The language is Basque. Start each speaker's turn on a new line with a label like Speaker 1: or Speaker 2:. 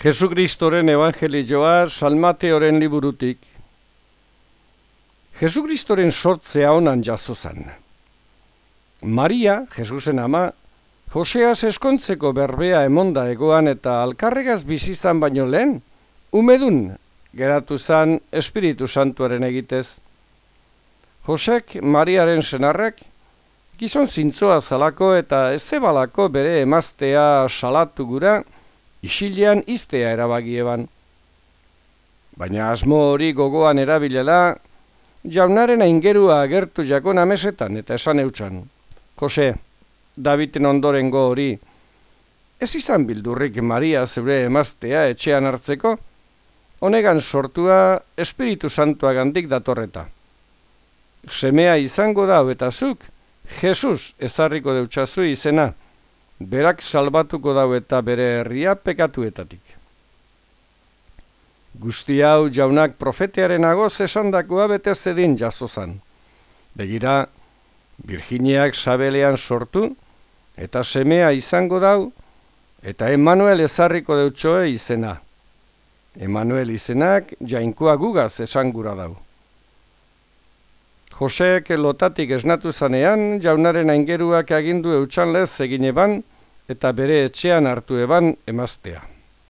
Speaker 1: Jesukristoren evangelioa salmateoren liburutik. Jesukristoren sortzea onan jaso zan. Maria, Jesusen ama, Joseaz eskontzeko berbea emonda egoan eta alkarregaz bizizan baino lehen, umedun geratu zan Espiritu Santuaren egitez. Josek Mariaren senarrek, gizon zintzoa zalako eta ezebalako bere emaztea salatu gura, isilean iztea erabagieban. Baina asmo hori gogoan erabilela, jaunaren aingerua agertu jakon amesetan eta esan eutxan. Jose, Daviten ondorengo hori, ez izan bildurrik Maria zeure emaztea etxean hartzeko, honegan sortua Espiritu Santua gandik datorreta. Semea izango da eta zuk, Jesus ezarriko deutsazu izena, berak salbatuko dau eta bere herria pekatuetatik. Guzti hau jaunak profetearen agoz esandakoa bete zedin jazozan. Begira, Virginiak sabelean sortu, eta semea izango dau, eta Emanuel ezarriko deutsoe izena. Emanuel izenak jainkoa gugaz esangura dau. Joseek lotatik esnatu zanean, jaunaren aingeruak agindu eutxan lez egin eban, eta bere etxean hartu eban emaztea.